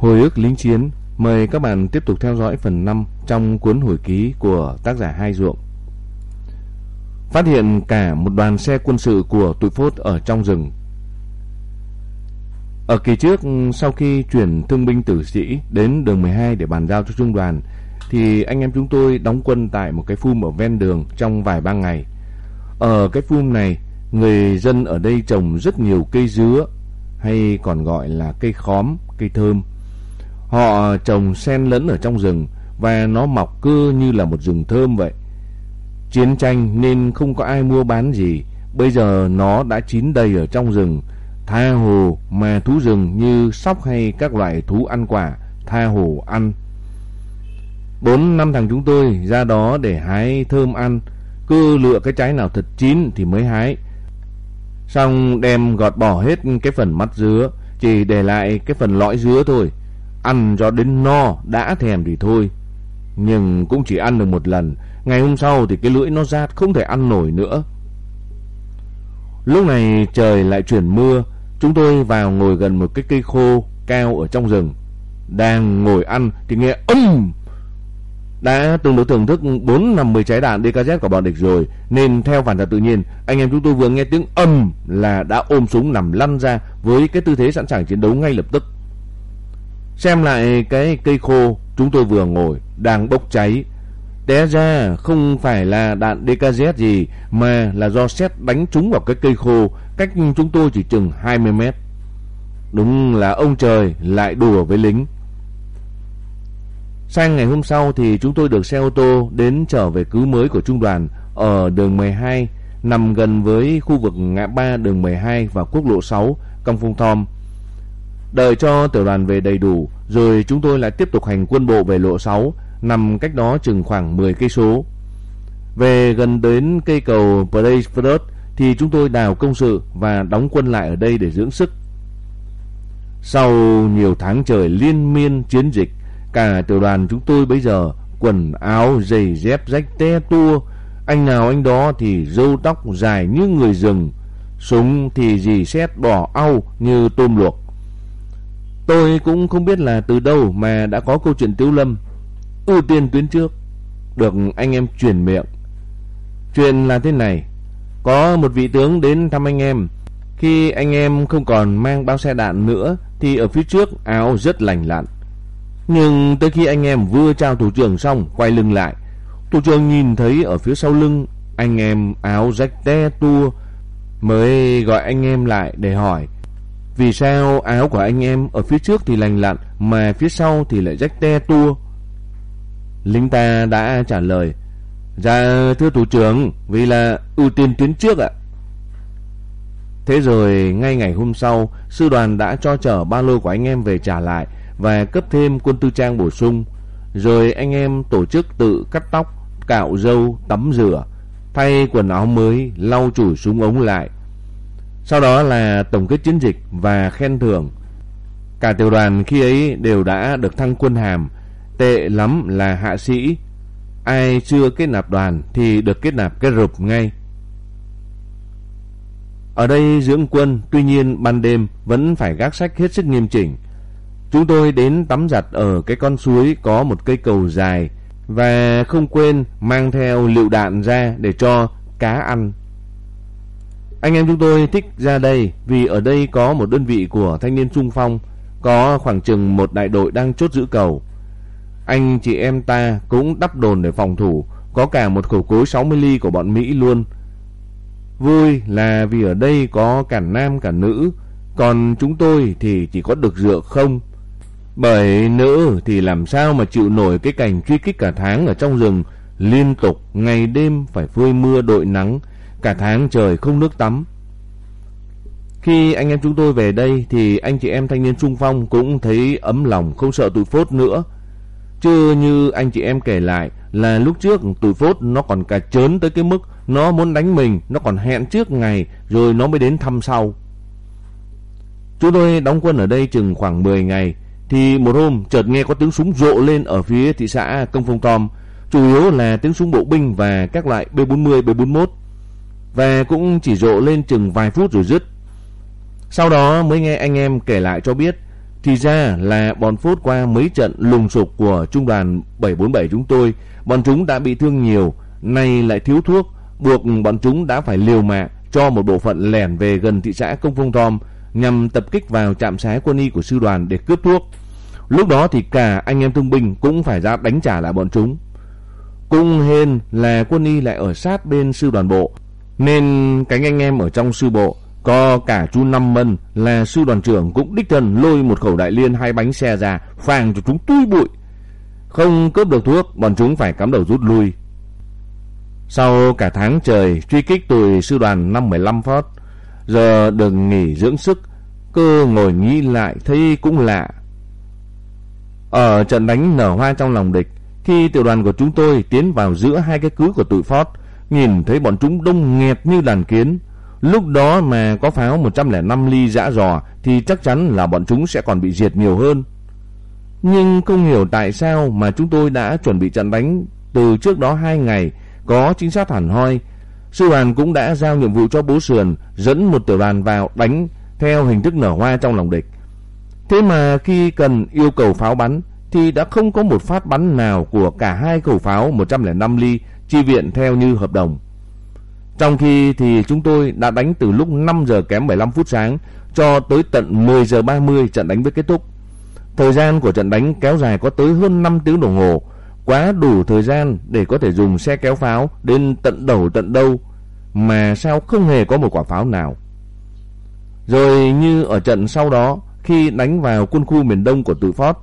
Hồi ức lính chiến, mời các bạn tiếp tục theo dõi phần 5 trong cuốn hồi ký của tác giả Hai Ruộng. Phát hiện cả một đoàn xe quân sự của tụi phốt ở trong rừng. Ở kỳ trước, sau khi chuyển thương binh tử sĩ đến đường 12 để bàn giao cho trung đoàn, thì anh em chúng tôi đóng quân tại một cái phum ở ven đường trong vài ba ngày. Ở cái phum này, người dân ở đây trồng rất nhiều cây dứa, hay còn gọi là cây khóm, cây thơm. Họ trồng xen lẫn ở trong rừng và nó mọc cơ như là một rừng thơm vậy. Chiến tranh nên không có ai mua bán gì, bây giờ nó đã chín đầy ở trong rừng. Tha hồ mà thú rừng như sóc hay các loại thú ăn quả, tha hồ ăn. Bốn năm thằng chúng tôi ra đó để hái thơm ăn, cứ lựa cái trái nào thật chín thì mới hái. Xong đem gọt bỏ hết cái phần mắt dứa, chỉ để lại cái phần lõi dứa thôi. Ăn cho đến no, đã thèm thì thôi. Nhưng cũng chỉ ăn được một lần, ngày hôm sau thì cái lưỡi nó rát không thể ăn nổi nữa. Lúc này trời lại chuyển mưa, chúng tôi vào ngồi gần một cái cây khô cao ở trong rừng. Đang ngồi ăn thì nghe âm đã từng được thưởng thức 450 trái đạn DKZ của bọn địch rồi nên theo phản xạ tự nhiên anh em chúng tôi vừa nghe tiếng âm là đã ôm súng nằm lăn ra với cái tư thế sẵn sàng chiến đấu ngay lập tức. Xem lại cái cây khô chúng tôi vừa ngồi đang bốc cháy. Té ra không phải là đạn DKZ gì, mà là do sét đánh trúng vào cái cây khô cách chúng tôi chỉ chừng 20 mét. Đúng là ông trời lại đùa với lính. Sang ngày hôm sau thì chúng tôi được xe ô tô đến trở về cứ mới của trung đoàn ở đường 12 nằm gần với khu vực ngã ba đường 12 và quốc lộ 6 Công Phong Thom. Đợi cho tiểu đoàn về đầy đủ rồi chúng tôi lại tiếp tục hành quân bộ về lộ 6 nằm cách đó chừng khoảng 10 cây số. Về gần đến cây cầu Breisford thì chúng tôi đào công sự và đóng quân lại ở đây để dưỡng sức. Sau nhiều tháng trời liên miên chiến dịch Cả tiểu đoàn chúng tôi bây giờ quần áo, giày dép rách te tua. Anh nào anh đó thì râu tóc dài như người rừng. Súng thì dì xét đỏ au như tôm luộc. Tôi cũng không biết là từ đâu mà đã có câu chuyện Tiếu Lâm. Ưu tiên tuyến trước. Được anh em truyền miệng. Chuyện là thế này. Có một vị tướng đến thăm anh em. Khi anh em không còn mang bao xe đạn nữa thì ở phía trước áo rất lành lặn. Nhưng tới khi anh em vừa chào thủ trưởng xong quay lưng lại, thủ trưởng nhìn thấy ở phía sau lưng anh em áo rách te tua mới gọi anh em lại để hỏi vì sao áo của anh em ở phía trước thì lành lặn mà phía sau thì lại rách te tua. Lính ta đã trả lời Dạ thưa thủ trưởng Vì là ưu tiên tuyến trước ạ Thế rồi ngay ngày hôm sau Sư đoàn đã cho chở ba lô của anh em về trả lại và cấp thêm quân tư trang bổ sung. Rồi anh em tổ chức tự cắt tóc, cạo râu, tắm rửa, thay quần áo mới, lau chùi súng ống lại. Sau đó là tổng kết chiến dịch và khen thưởng. Cả tiểu đoàn khi ấy đều đã được thăng quân hàm, tệ lắm là hạ sĩ. Ai chưa kết nạp đoàn thì được kết nạp kết rụp ngay. Ở đây dưỡng quân, tuy nhiên ban đêm vẫn phải gác sách hết sức nghiêm chỉnh. Chúng tôi đến tắm giặt ở cái con suối có một cây cầu dài và không quên mang theo lựu đạn ra để cho cá ăn. Anh em chúng tôi thích ra đây vì ở đây có một đơn vị của thanh niên trung phong, có khoảng chừng một đại đội đang chốt giữ cầu. Anh chị em ta cũng đắp đồn để phòng thủ, có cả một khẩu cối 60 ly của bọn Mỹ luôn. Vui là vì ở đây có cả nam cả nữ, còn chúng tôi thì chỉ có được rượu không. Bởi nữ thì làm sao mà chịu nổi cái cảnh truy kích cả tháng ở trong rừng, liên tục ngày đêm phải phơi mưa đội nắng, cả tháng trời không nước tắm. Khi anh em chúng tôi về đây thì anh chị em thanh niên trung phong cũng thấy ấm lòng không sợ tụi phốt nữa. Chứ như anh chị em kể lại là lúc trước tụi phốt nó còn cả chớn tới cái mức nó muốn đánh mình, nó còn hẹn trước ngày rồi nó mới đến thăm sau. Chúng tôi đóng quân ở đây chừng khoảng 10 ngày thì một hôm chợt nghe có tiếng súng rộ lên ở phía thị xã Công Phong Tom, chủ yếu là tiếng súng bộ binh và các loại B40, B41 và cũng chỉ rộ lên chừng vài phút rồi dứt. Sau đó mới nghe anh em kể lại cho biết Thì ra là bọn phốt qua mấy trận lùng sục của trung đoàn 747 chúng tôi, bọn chúng đã bị thương nhiều, nay lại thiếu thuốc, buộc bọn chúng đã phải liều mạng cho một bộ phận lẻn về gần thị xã Công Phong Thom nhằm tập kích vào trạm xá quân y của sư đoàn để cướp thuốc. Lúc đó thì cả anh em thương binh cũng phải ra đánh trả lại bọn chúng. Cung hên là quân y lại ở sát bên sư đoàn bộ, nên cánh anh em ở trong sư bộ có cả chú Năm Mân là sư đoàn trưởng cũng đích thân lôi một khẩu đại liên hai bánh xe ra phàng cho chúng tui bụi. Không cướp được thuốc, bọn chúng phải cắm đầu rút lui. Sau cả tháng trời truy kích tụi sư đoàn 515 Phót, giờ được nghỉ dưỡng sức, cơ ngồi nghĩ lại thấy cũng lạ. Ở trận đánh nở hoa trong lòng địch, khi tiểu đoàn của chúng tôi tiến vào giữa hai cái cứ của tụi Phót, nhìn thấy bọn chúng đông nghẹt như đàn kiến. Lúc đó mà có pháo 105 ly dã dò thì chắc chắn là bọn chúng sẽ còn bị diệt nhiều hơn. Nhưng không hiểu tại sao mà chúng tôi đã chuẩn bị trận đánh từ trước đó hai ngày, có chính sát hẳn hoi. Sư đoàn cũng đã giao nhiệm vụ cho bố sườn dẫn một tiểu đoàn vào đánh theo hình thức nở hoa trong lòng địch. Thế mà khi cần yêu cầu pháo bắn thì đã không có một phát bắn nào của cả hai khẩu pháo 105 ly chi viện theo như hợp đồng. Trong khi thì chúng tôi đã đánh từ lúc 5 giờ kém 15 phút sáng cho tới tận 10 giờ 30 trận đánh mới kết thúc. Thời gian của trận đánh kéo dài có tới hơn 5 tiếng đồng hồ, quá đủ thời gian để có thể dùng xe kéo pháo đến tận đầu tận đâu, mà sao không hề có một quả pháo nào. Rồi như ở trận sau đó, khi đánh vào quân khu miền đông của tự Phót,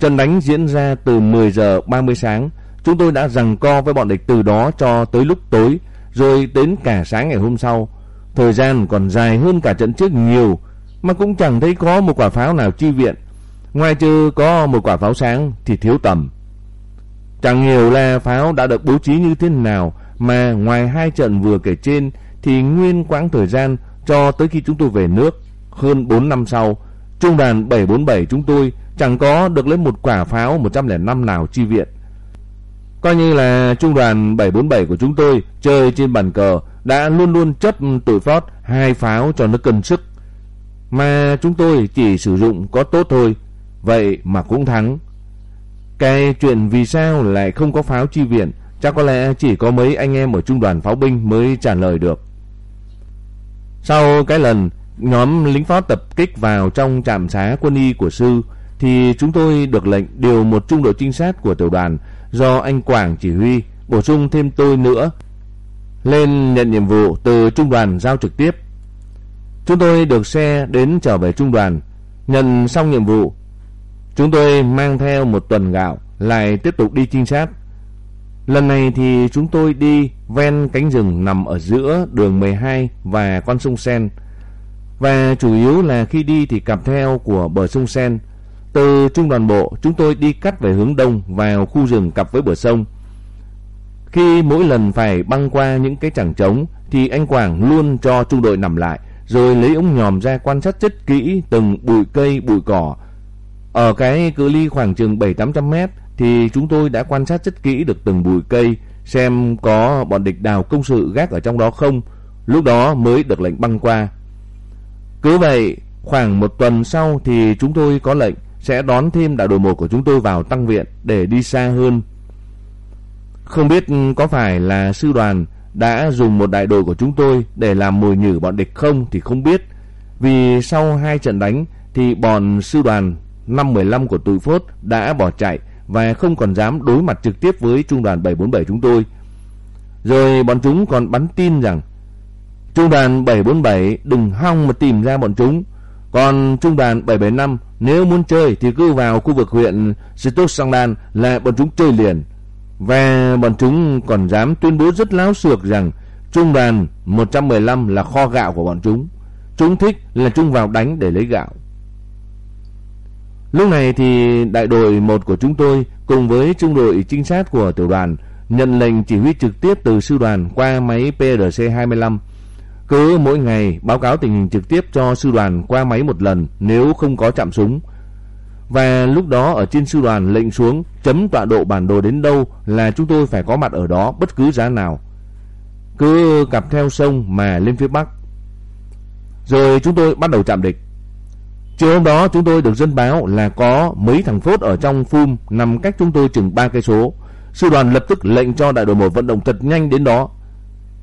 trận đánh diễn ra từ 10 giờ 30 sáng, chúng tôi đã giằng co với bọn địch từ đó cho tới lúc tối, rồi đến cả sáng ngày hôm sau. Thời gian còn dài hơn cả trận trước nhiều, mà cũng chẳng thấy có một quả pháo nào chi viện. Ngoài trừ có một quả pháo sáng thì thiếu tầm. Chẳng hiểu là pháo đã được bố trí như thế nào mà ngoài hai trận vừa kể trên thì nguyên quãng thời gian cho tới khi chúng tôi về nước hơn 4 năm sau, trung đoàn 747 chúng tôi chẳng có được lấy một quả pháo 105 nào chi viện. Coi như là trung đoàn 747 của chúng tôi chơi trên bàn cờ đã luôn luôn chấp tụi phót hai pháo cho nó cân sức. Mà chúng tôi chỉ sử dụng có tốt thôi, vậy mà cũng thắng. Cái chuyện vì sao lại không có pháo chi viện chắc có lẽ chỉ có mấy anh em ở trung đoàn pháo binh mới trả lời được. Sau cái lần nhóm lính pháo tập kích vào trong trạm xá quân y của sư thì chúng tôi được lệnh điều một trung đội trinh sát của tiểu đoàn do anh Quảng chỉ huy bổ sung thêm tôi nữa lên nhận nhiệm vụ từ trung đoàn giao trực tiếp. Chúng tôi được xe đến trở về trung đoàn, nhận xong nhiệm vụ. Chúng tôi mang theo một tuần gạo lại tiếp tục đi trinh sát. Lần này thì chúng tôi đi ven cánh rừng nằm ở giữa đường 12 và con sông Sen. Và chủ yếu là khi đi thì cặp theo của bờ sông Sen. Từ trung đoàn bộ chúng tôi đi cắt về hướng đông vào khu rừng cặp với bờ sông. Khi mỗi lần phải băng qua những cái chẳng trống thì anh Quảng luôn cho trung đội nằm lại rồi lấy ống nhòm ra quan sát rất kỹ từng bụi cây bụi cỏ. Ở cái cự ly khoảng chừng 7-800 mét thì chúng tôi đã quan sát rất kỹ được từng bụi cây xem có bọn địch đào công sự gác ở trong đó không. Lúc đó mới được lệnh băng qua. Cứ vậy, khoảng một tuần sau thì chúng tôi có lệnh sẽ đón thêm đại đội 1 của chúng tôi vào tăng viện để đi xa hơn. Không biết có phải là sư đoàn đã dùng một đại đội của chúng tôi để làm mồi nhử bọn địch không thì không biết. Vì sau hai trận đánh thì bọn sư đoàn 515 của tụi Phốt đã bỏ chạy và không còn dám đối mặt trực tiếp với trung đoàn 747 chúng tôi. Rồi bọn chúng còn bắn tin rằng, trung đoàn 747 đừng hong mà tìm ra bọn chúng. Còn trung đoàn 775 nếu muốn chơi thì cứ vào khu vực huyện Sitok Sangdan là bọn chúng chơi liền. Và bọn chúng còn dám tuyên bố rất láo xược rằng trung đoàn 115 là kho gạo của bọn chúng. Chúng thích là chúng vào đánh để lấy gạo. Lúc này thì đại đội 1 của chúng tôi cùng với trung đội trinh sát của tiểu đoàn nhận lệnh chỉ huy trực tiếp từ sư đoàn qua máy PRC-25. Cứ mỗi ngày báo cáo tình hình trực tiếp cho sư đoàn qua máy một lần nếu không có chạm súng. Và lúc đó ở trên sư đoàn lệnh xuống, chấm tọa độ bản đồ đến đâu là chúng tôi phải có mặt ở đó bất cứ giá nào. Cứ cặp theo sông mà lên phía bắc. Rồi chúng tôi bắt đầu chạm địch. Chiều hôm đó chúng tôi được dân báo là có mấy thằng phốt ở trong phum nằm cách chúng tôi chừng 3 cây số. Sư đoàn lập tức lệnh cho đại đội 1 vận động thật nhanh đến đó.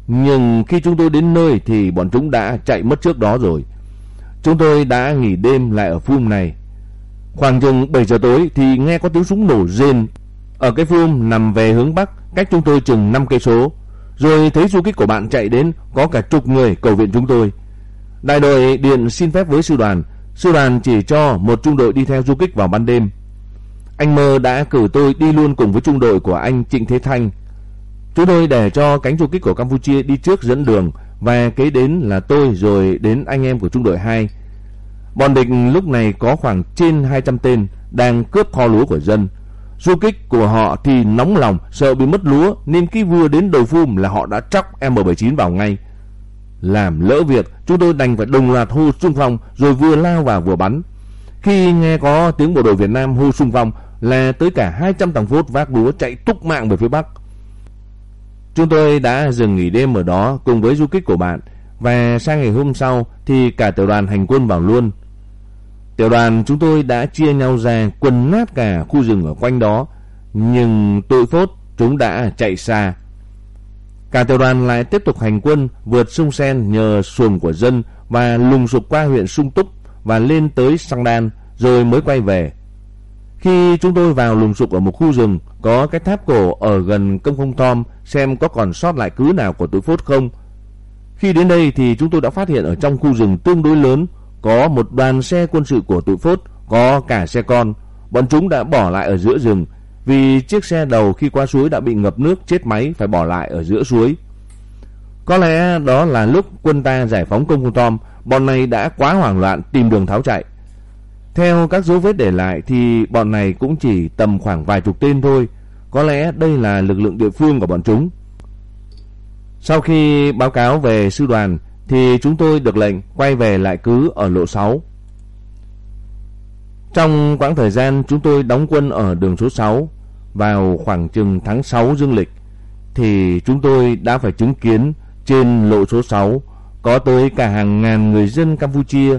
Nhưng khi chúng tôi đến nơi thì bọn chúng đã chạy mất trước đó rồi. Chúng tôi đã nghỉ đêm lại ở phum này. Khoảng chừng 7 giờ tối thì nghe có tiếng súng nổ rên ở cái phum nằm về hướng bắc, cách chúng tôi chừng 5 cây số. Rồi thấy du kích của bạn chạy đến, có cả chục người cầu viện chúng tôi. Đại đội điện xin phép với sư đoàn, sư đoàn chỉ cho một trung đội đi theo du kích vào ban đêm. Anh Mơ đã cử tôi đi luôn cùng với trung đội của anh Trịnh Thế Thanh. Chúng tôi để cho cánh du kích của Campuchia đi trước dẫn đường và kế đến là tôi rồi đến anh em của trung đội 2. Bọn địch lúc này có khoảng trên 200 tên đang cướp kho lúa của dân. Du kích của họ thì nóng lòng sợ bị mất lúa nên khi vừa đến đầu phum là họ đã tróc M79 vào ngay. Làm lỡ việc, chúng tôi đành phải đồng loạt hô xung phong rồi vừa lao vào vừa bắn. Khi nghe có tiếng bộ đội Việt Nam hô xung phong là tới cả 200 tầng phốt vác lúa chạy túc mạng về phía Bắc. Chúng tôi đã dừng nghỉ đêm ở đó cùng với du kích của bạn và sang ngày hôm sau thì cả tiểu đoàn hành quân vào luôn. Tiểu đoàn chúng tôi đã chia nhau ra quần nát cả khu rừng ở quanh đó, nhưng tội phốt chúng đã chạy xa. Cả tiểu đoàn lại tiếp tục hành quân vượt sông Sen nhờ xuồng của dân và lùng sụp qua huyện Sung Túc và lên tới Sang Đan rồi mới quay về. Khi chúng tôi vào lùng sục ở một khu rừng có cái tháp cổ ở gần công không Tom xem có còn sót lại cứ nào của tụi phốt không. Khi đến đây thì chúng tôi đã phát hiện ở trong khu rừng tương đối lớn có một đoàn xe quân sự của tụi phốt, có cả xe con. Bọn chúng đã bỏ lại ở giữa rừng vì chiếc xe đầu khi qua suối đã bị ngập nước chết máy phải bỏ lại ở giữa suối. Có lẽ đó là lúc quân ta giải phóng công không Tom, bọn này đã quá hoảng loạn tìm đường tháo chạy. Theo các dấu vết để lại thì bọn này cũng chỉ tầm khoảng vài chục tên thôi. Có lẽ đây là lực lượng địa phương của bọn chúng. Sau khi báo cáo về sư đoàn, thì chúng tôi được lệnh quay về lại cứ ở lộ 6. Trong quãng thời gian chúng tôi đóng quân ở đường số 6 vào khoảng chừng tháng 6 dương lịch, thì chúng tôi đã phải chứng kiến trên lộ số 6 có tới cả hàng ngàn người dân Campuchia.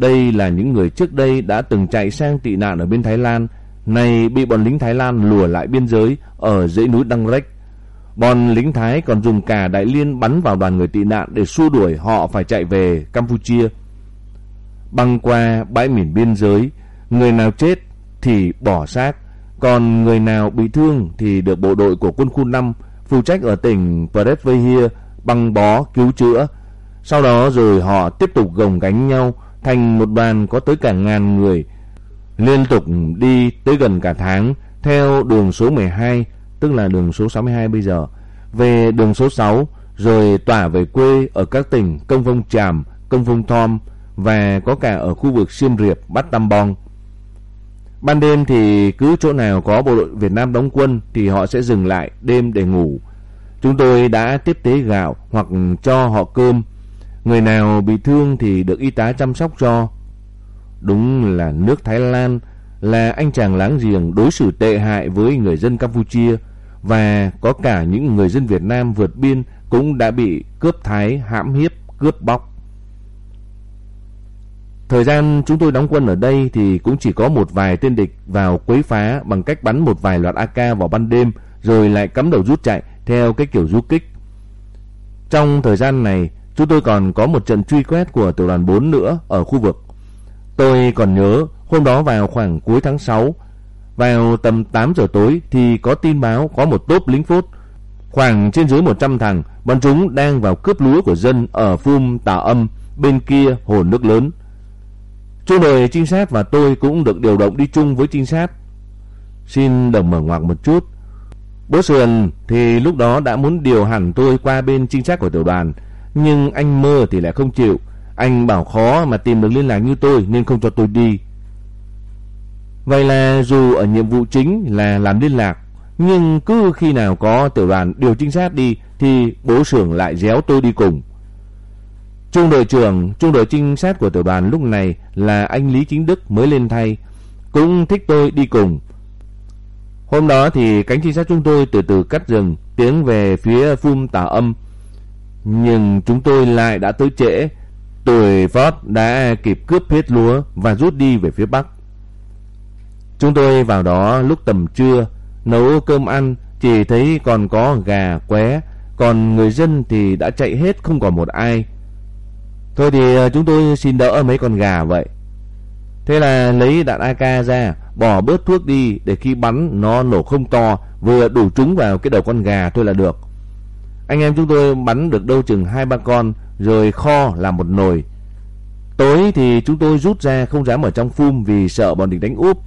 Đây là những người trước đây đã từng chạy sang tị nạn ở bên Thái Lan, nay bị bọn lính Thái Lan lùa lại biên giới ở dãy núi Đăng Rách Bọn lính Thái còn dùng cả đại liên bắn vào đoàn người tị nạn để xua đuổi họ phải chạy về Campuchia. Băng qua bãi miền biên giới, người nào chết thì bỏ xác, còn người nào bị thương thì được bộ đội của quân khu 5 phụ trách ở tỉnh Pretsvehia băng bó cứu chữa. Sau đó rồi họ tiếp tục gồng gánh nhau thành một đoàn có tới cả ngàn người, liên tục đi tới gần cả tháng theo đường số 12 tức là đường số 62 bây giờ, về đường số 6 rồi tỏa về quê ở các tỉnh Công Phong Tràm, Công Phong Thom và có cả ở khu vực Siem Reap, Bát Tam Bong. Ban đêm thì cứ chỗ nào có bộ đội Việt Nam đóng quân thì họ sẽ dừng lại đêm để ngủ. Chúng tôi đã tiếp tế gạo hoặc cho họ cơm. Người nào bị thương thì được y tá chăm sóc cho. Đúng là nước Thái Lan là anh chàng láng giềng đối xử tệ hại với người dân Campuchia và có cả những người dân Việt Nam vượt biên cũng đã bị cướp thái, hãm hiếp, cướp bóc. Thời gian chúng tôi đóng quân ở đây thì cũng chỉ có một vài tên địch vào quấy phá bằng cách bắn một vài loạt AK vào ban đêm rồi lại cắm đầu rút chạy theo cái kiểu du kích. Trong thời gian này, chúng tôi còn có một trận truy quét của tiểu đoàn 4 nữa ở khu vực. Tôi còn nhớ hôm đó vào khoảng cuối tháng 6 vào tầm 8 giờ tối thì có tin báo có một tốp lính phốt khoảng trên dưới 100 thằng, bọn chúng đang vào cướp lúa của dân ở phum Tà Âm bên kia hồ nước lớn. chú đội trinh sát và tôi cũng được điều động đi chung với trinh sát. Xin đồng mở ngoặc một chút. Bố Sườn thì lúc đó đã muốn điều hẳn tôi qua bên trinh sát của tiểu đoàn, nhưng anh Mơ thì lại không chịu. Anh bảo khó mà tìm được liên lạc như tôi nên không cho tôi đi. Vậy là dù ở nhiệm vụ chính là làm liên lạc, nhưng cứ khi nào có tiểu đoàn điều trinh sát đi thì bố trưởng lại déo tôi đi cùng. Trung đội trưởng, trung đội trinh sát của tiểu đoàn lúc này là anh Lý Chính Đức mới lên thay, cũng thích tôi đi cùng. Hôm đó thì cánh trinh sát chúng tôi từ từ cắt rừng, tiến về phía phum tà âm. Nhưng chúng tôi lại đã tới trễ. tuổi Ford đã kịp cướp hết lúa và rút đi về phía bắc. Chúng tôi vào đó lúc tầm trưa, nấu cơm ăn, chỉ thấy còn có gà, qué, còn người dân thì đã chạy hết không còn một ai. Thôi thì ờ, chúng tôi xin đỡ mấy con gà vậy. Thế là lấy đạn AK ra, bỏ bớt thuốc đi để khi bắn nó nổ không to, vừa đủ trúng vào cái đầu con gà thôi là được. Anh em chúng tôi bắn được đâu chừng hai ba con rồi kho làm một nồi. Tối thì chúng tôi rút ra không dám ở trong phum vì sợ bọn địch đánh úp.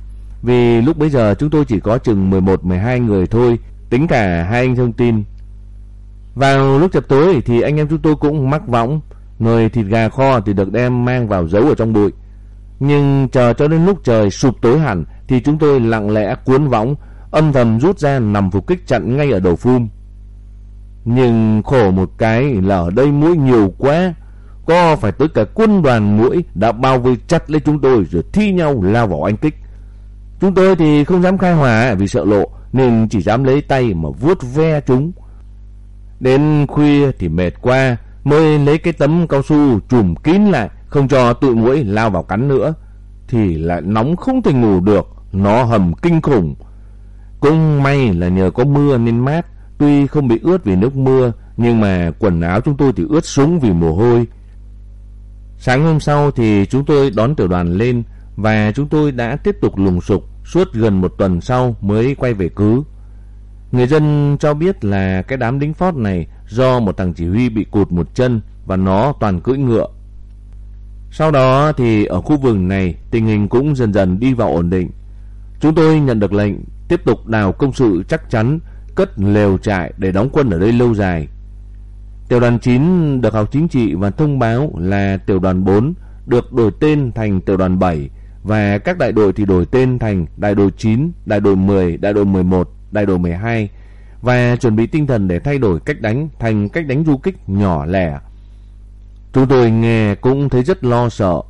Vì lúc bấy giờ chúng tôi chỉ có chừng 11-12 người thôi, tính cả hai anh thông tin. Vào lúc chập tối thì anh em chúng tôi cũng mắc võng, nồi thịt gà kho thì được đem mang vào giấu ở trong bụi. Nhưng chờ cho đến lúc trời sụp tối hẳn thì chúng tôi lặng lẽ cuốn võng, âm thầm rút ra nằm phục kích chặn ngay ở đầu phum. Nhưng khổ một cái là ở đây mũi nhiều quá, có phải tới cả quân đoàn mũi đã bao vây chặt lấy chúng tôi rồi thi nhau lao vào anh kích. Chúng tôi thì không dám khai hỏa vì sợ lộ nên chỉ dám lấy tay mà vuốt ve chúng. Đến khuya thì mệt quá mới lấy cái tấm cao su trùm kín lại không cho tụi mũi lao vào cắn nữa thì lại nóng không thể ngủ được, nó hầm kinh khủng. Cũng may là nhờ có mưa nên mát, tuy không bị ướt vì nước mưa, nhưng mà quần áo chúng tôi thì ướt sũng vì mồ hôi. Sáng hôm sau thì chúng tôi đón tiểu đoàn lên và chúng tôi đã tiếp tục lùng sục suốt gần một tuần sau mới quay về cứ. Người dân cho biết là cái đám lính phót này do một thằng chỉ huy bị cụt một chân và nó toàn cưỡi ngựa. Sau đó thì ở khu vực này tình hình cũng dần dần đi vào ổn định. Chúng tôi nhận được lệnh tiếp tục đào công sự chắc chắn cất lều trại để đóng quân ở đây lâu dài. Tiểu đoàn 9 được học chính trị và thông báo là tiểu đoàn 4 được đổi tên thành tiểu đoàn 7 và các đại đội thì đổi tên thành đại đội 9, đại đội 10, đại đội 11, đại đội 12 và chuẩn bị tinh thần để thay đổi cách đánh thành cách đánh du kích nhỏ lẻ. Chúng tôi nghe cũng thấy rất lo sợ.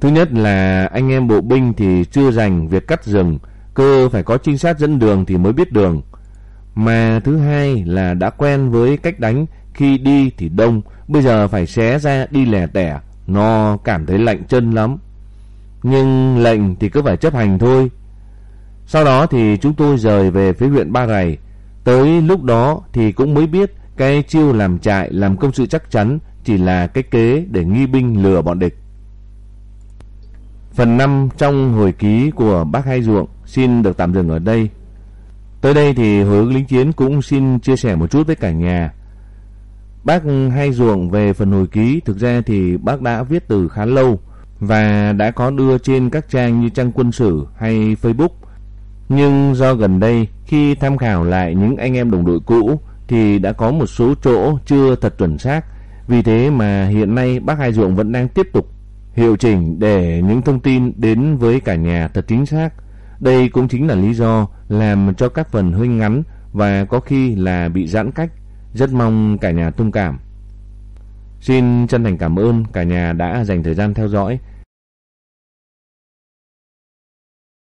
Thứ nhất là anh em bộ binh thì chưa dành việc cắt rừng, cơ phải có trinh sát dẫn đường thì mới biết đường. Mà thứ hai là đã quen với cách đánh khi đi thì đông, bây giờ phải xé ra đi lẻ tẻ, nó cảm thấy lạnh chân lắm. Nhưng lệnh thì cứ phải chấp hành thôi. Sau đó thì chúng tôi rời về phía huyện Ba Rày. Tới lúc đó thì cũng mới biết cái chiêu làm trại, làm công sự chắc chắn chỉ là cái kế để nghi binh lừa bọn địch. Phần 5 trong hồi ký của bác Hai Ruộng xin được tạm dừng ở đây. Tới đây thì hồi lính chiến cũng xin chia sẻ một chút với cả nhà. Bác Hai Ruộng về phần hồi ký, thực ra thì bác đã viết từ khá lâu và đã có đưa trên các trang như trang quân sử hay Facebook. Nhưng do gần đây, khi tham khảo lại những anh em đồng đội cũ, thì đã có một số chỗ chưa thật chuẩn xác. Vì thế mà hiện nay bác Hai Ruộng vẫn đang tiếp tục hiệu chỉnh để những thông tin đến với cả nhà thật chính xác. Đây cũng chính là lý do làm cho các phần hơi ngắn và có khi là bị giãn cách. Rất mong cả nhà thông cảm. Xin chân thành cảm ơn cả nhà đã dành thời gian theo dõi